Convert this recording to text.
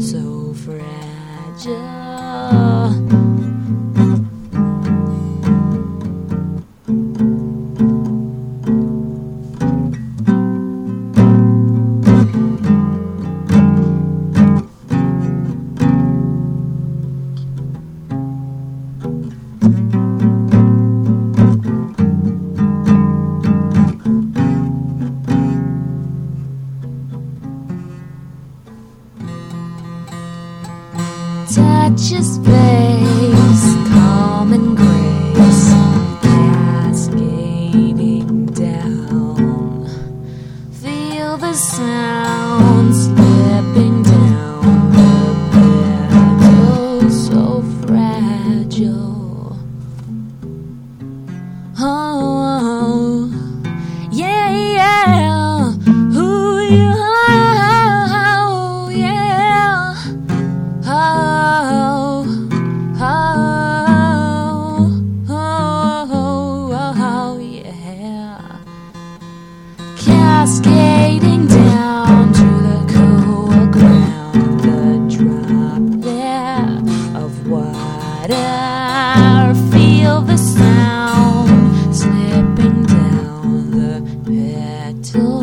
so fragile. righteous face, common grace cascading down. Feel the sound slipping down the battle, so fragile. Oh, oh, oh, yeah, yeah, who you Skating down to the cool ground. The drop there of water. Feel the sound slipping down the petals.